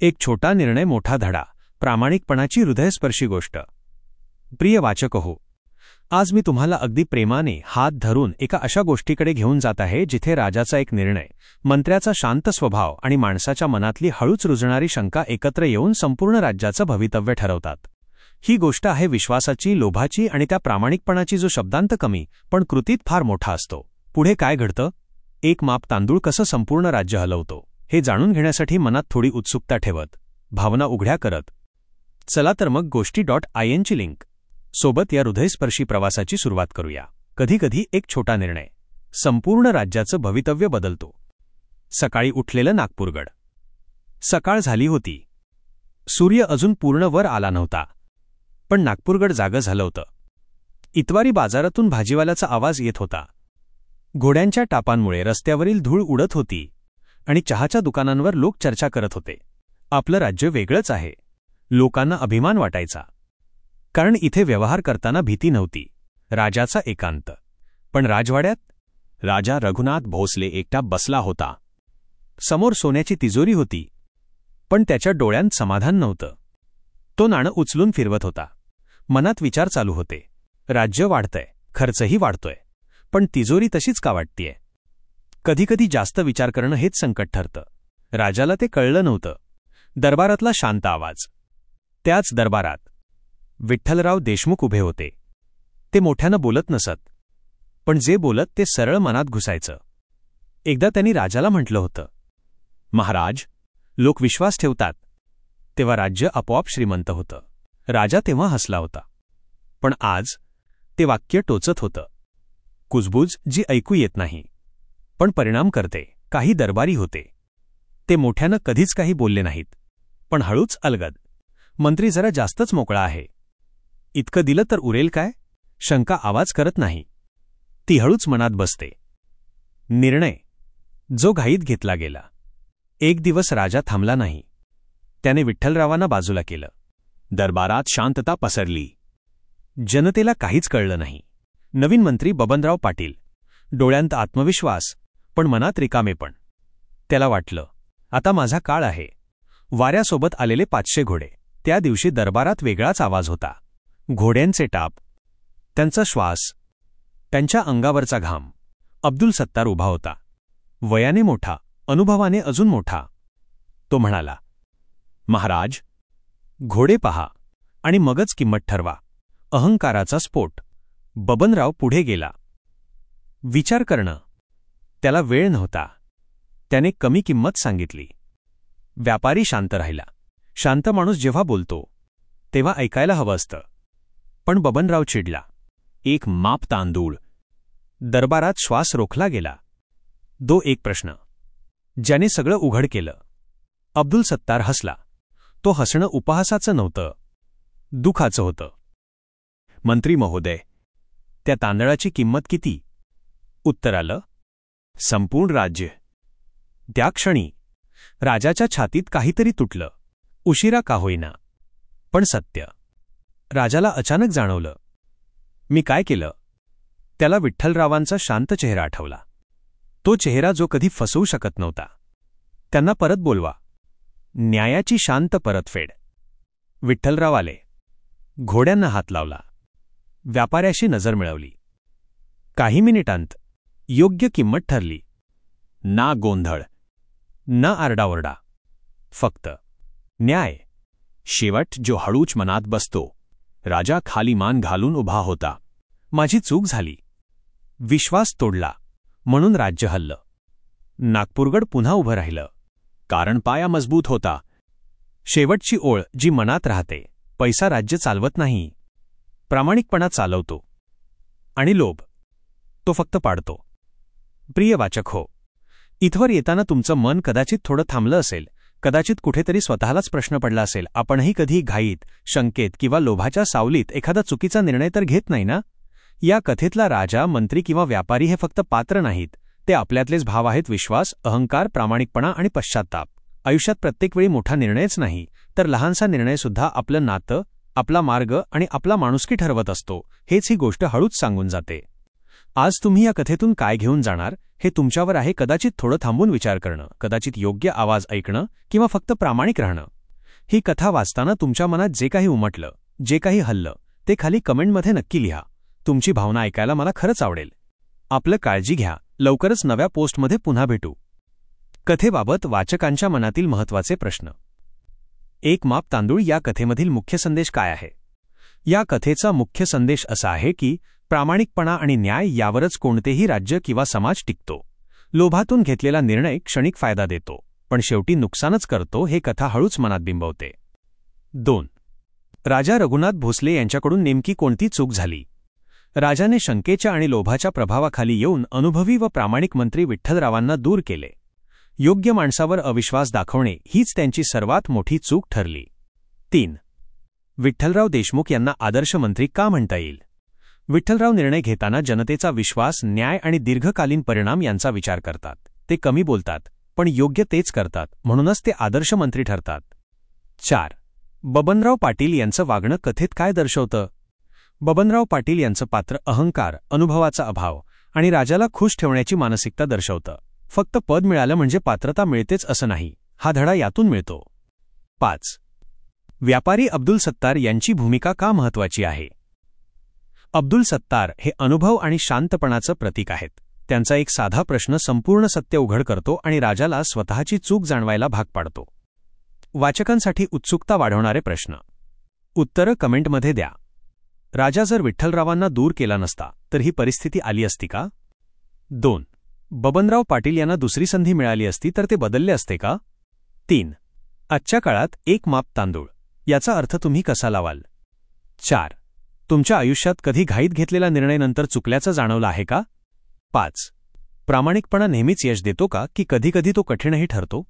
एक छोटा निर्णय मोठा धडा प्रामाणिकपणाची हृदयस्पर्शी गोष्ट. प्रिय वाचक हो आज मी तुम्हाला अगदी प्रेमाने हात धरून एका अशा गोष्टीकडे घेऊन जात आहे जिथे राजाचा एक निर्णय मंत्र्याचा शांत स्वभाव आणि माणसाच्या मनातली हळूच रुजणारी शंका एकत्र येऊन संपूर्ण राज्याचं भवितव्य ठरवतात. ही गोष्ट आहे विश्वासाची लोभाची आणि त्या प्रामाणिकपणाची जो शब्दांत कमी पण कृतीत फार मोठा असतो. पुढे काय घडतं? एक माप तांदूळ कसं संपूर्ण राज्य हलवतो? हे जाणून घेण्यासाठी मनात थोडी उत्सुकता ठेवत भावना उघड्या करत चला तर मग गोष्टी डॉट आय एनची लिंक सोबत या हृदयस्पर्शी प्रवासाची सुरुवात करूया. कधीकधी एक छोटा निर्णय. संपूर्ण राज्याचं भवितव्य बदलतो. सकाळी उठलेलं नागपूरगड. सकाळ झाली होती. सूर्य अजून पूर्ण वर आला नव्हता. पण नागपूरगड जागं झालं होतं. इतवारी बाजारातून भाजीवाल्याचा आवाज येत होता. घोड्यांच्या टापांमुळे रस्त्यावरील धूळ उडत होती. आणि चहाच्या दुकानांवर लोक चर्चा करत होते. आपलं राज्य वेगळंच आहे. लोकांना अभिमान वाटायचा. कारण इथे व्यवहार करताना भीती नव्हती. राजाचा एकांत. पण राजवाड्यात? राजा रघुनाथ भोसले एकटा बसला होता. समोर सोन्याची तिजोरी होती. पण त्याच्या डोळ्यांत समाधान नव्हतं. तो नाणं उचलून फिरवत होता. मनात विचार चालू होते. राज्य वाढतंय. खर्चही वाढतोय. पण तिजोरी तशीच का वाटतीये? कधीकधी जास्त विचार करणं हेच संकट ठरतं. राजाला ते कळलं नव्हतं. दरबारातला शांत आवाज. त्याच दरबारात विठ्ठलराव देशमुख उभे होते. ते मोठ्यानं बोलत नसत. पण जे बोलत ते सरळ मनात घुसायचं. एकदा त्यांनी राजाला म्हटलं होतं महाराज लोक विश्वास ठेवतात तेव्हा राज्य आपोआप श्रीमंत होतं. राजा तेव्हा हसला होता. पण आज ते वाक्य टोचत होतं. कुजबूज जी ऐकू येत नाही. पण परिणाम करते. काही दरबारी होते. ते मोठ्यानं कधीच काही बोलले नाहीत. पण हळूच अलगद. मंत्री जरा जास्तच मोकळा आहे. इतकं दिलं तर उरेल काय? शंका आवाज करत नाही. ती हळूच मनात बसते. निर्णय. जो घाईत घेतला गेला. एक दिवस राजा थांबला नाही. त्याने विठ्ठलरावांना बाजूला केलं. दरबारात शांतता पसरली. जनतेला काहीच कळलं नाही. नवीन मंत्री बबनराव पाटील. डोळ्यांत आत्मविश्वास. पण मनात रिकामेपण त्याला वाटलं आता माझा काळ आहे. वाऱ्यासोबत आलेले पाचशे घोडे. त्या दिवशी दरबारात वेगळाच आवाज होता. घोड्यांचे टाप. त्यांचा श्वास. त्यांच्या अंगावरचा घाम. अब्दुल सत्तार उभा होता. वयाने मोठा अनुभवाने अजून मोठा. तो म्हणाला महाराज घोडे पहा आणि मगच किंमत ठरवा. अहंकाराचा स्फोट. बबनराव पुढे गेला. विचार करणं. त्याला वेळ नव्हता. त्याने कमी किंमत सांगितली. व्यापारी शांत राहिला. शांत माणूस जेव्हा बोलतो तेव्हा ऐकायला हवं असतं. पण बबनराव चिडला. एक माप तांदूळ. दरबारात श्वास रोखला गेला. दो एक प्रश्न. ज्याने सगळं उघड केलं. अब्दुल सत्तार हसला. तो हसणं उपहासाचं नव्हतं. दुखाचं होतं. मंत्री महोदय त्या तांदळाची किंमत किती? उत्तर आलं संपूर्ण राज्य. त्या क्षणी राजाच्या छातीत काहीतरी तुटलं. उशिरा का होईना. पण सत्य. राजाला अचानक जाणवलं. मी काय केलं? त्याला विठ्ठलरावांचा शांत चेहरा आठवला. तो चेहरा जो कधी फसवू शकत नव्हता. त्यांना परत बोलवा. न्यायाची शांत परतफेड. विठ्ठलराव आले. घोड्यांना हात लावला. व्यापाऱ्याशी नजर मिळवली. काही मिनिटांत योग्य किंमत ठरली. ना गोंधळ न आरडाओरडा. फक्त न्याय. शेवट जो हळूच मनात बसतो राजा खाली मान घालून उभा होता. माझी चूक झाली. विश्वास तोडला म्हणून राज्य हल्लं. नागपूरगड पुन्हा उभं राहिलं. कारण पाया मजबूत होता. शेवटची ओळ जी मनात राहते पैसा राज्य चालवत नाही. प्रामाणिकपणा चालवतो. आणि लोभ तो फक्त पाडतो. प्रिय वाचक हो. इथवर येताना तुमचं मन कदाचित थोडं थांबलं असेल कदाचित कुठेतरी स्वतःलाच प्रश्न पडला असेल आपणही कधी घाईत शंकेत किंवा लोभाच्या सावलीत एखादा चुकीचा निर्णय तर घेत नाही ना? या कथेतला राजा मंत्री किंवा व्यापारी हे फक्त पात्र नाहीत ते आपल्यातलेच भाव आहेत विश्वास अहंकार प्रामाणिकपणा आणि पश्चाताप आयुष्यात प्रत्येक वेळी मोठा निर्णयच नाही तर लहानसा निर्णयसुद्धा आपलं नातं आपला मार्ग आणि आपला माणुसकी ठरवत असतो हेच ही गोष्ट हळूच सांगून जाते. आज तुम्ही या कथेतून काय घेऊन जाणार हे तुमच्यावर आहे कदाचित थोडं थांबून विचार करणं कदाचित योग्य आवाज ऐकणं किंवा फक्त प्रामाणिक राहणं. ही कथा वाचताना तुमच्या मनात जे काही उमटलं जे काही हल्लं ते खाली कमेंटमध्ये नक्की लिहा. तुमची भावना ऐकायला मला खरंच आवडेल. आपलं काळजी घ्या. लवकरच नव्या पोस्टमध्ये पुन्हा भेटू. कथेबाबत वाचकांच्या मनातील महत्त्वाचे प्रश्न. एक माप तांदूळ या कथेमधील मुख्य संदेश काय आहे? या कथेचा मुख्य संदेश असा आहे की प्रामाणिकपणा आणि न्याय यावरच कोणतेही राज्य किंवा समाज टिकतो. लोभातून घेतलेला निर्णय क्षणिक फायदा देतो पण शेवटी नुकसानच करतो हे कथा हळूच मनात बिंबवते. दोन. राजा रघुनाथ भोसले यांच्याकडून नेमकी कोणती चूक झाली? राजाने शंकेच्या आणि लोभाच्या प्रभावाखाली येऊन अनुभवी व प्रामाणिक मंत्री विठ्ठलरावांना दूर केले. योग्य माणसावर अविश्वास दाखवणे हीच त्यांची सर्वात मोठी चूक ठरली. तीन. विठ्ठलराव देशमुख यांना आदर्श मंत्री का म्हणता येईल? विठ्ठलराव निर्णय घेताना जनतेचा विश्वास न्याय आणि दीर्घकालीन परिणाम यांचा विचार करतात. ते कमी बोलतात पण योग्य तेच करतात म्हणूनच ते आदर्श मंत्री ठरतात. चार. बबनराव पाटील यांचं वागणं कथेत काय दर्शवतं? बबनराव पाटील यांचं पात्र अहंकार अनुभवाचा अभाव आणि राजाला खुश ठेवण्याची मानसिकता दर्शवतं. फक्त पद मिळालं म्हणजे पात्रता मिळतेच असं नाही हा धडा यातून मिळतो. पाच. व्यापारी अब्दुल सत्तार यांची भूमिका का महत्वाची आहे? अब्दुल सत्तार हे अनुभव आणि शांतपणाचं प्रतीक आहेत. त्यांचा एक साधा प्रश्न संपूर्ण सत्य उघड करतो आणि राजाला स्वतःची चूक जाणवायला भाग पाडतो. वाचकांसाठी उत्सुकता वाढवणारे प्रश्न. उत्तरं कमेंटमध्ये द्या. राजा जर विठ्ठलरावांना दूर केला नसता तर ही परिस्थिती आली असती का? दोन. बबनराव पाटील यांना दुसरी संधी मिळाली असती तर ते बदलले असते का? तीन. आजच्या काळात एक माप तांदूळ. याचा अर्थ तुम्ही कसा लावाल? चार. तुमच्या आयुष्यात कधी घाईत घेतलेला निर्णय नंतर चुकल्याचं जाणवलं आहे का? पाच. प्रामाणिकपणा नेहमीच यश देतो का की कधीकधी तो कठीणही ठरतो?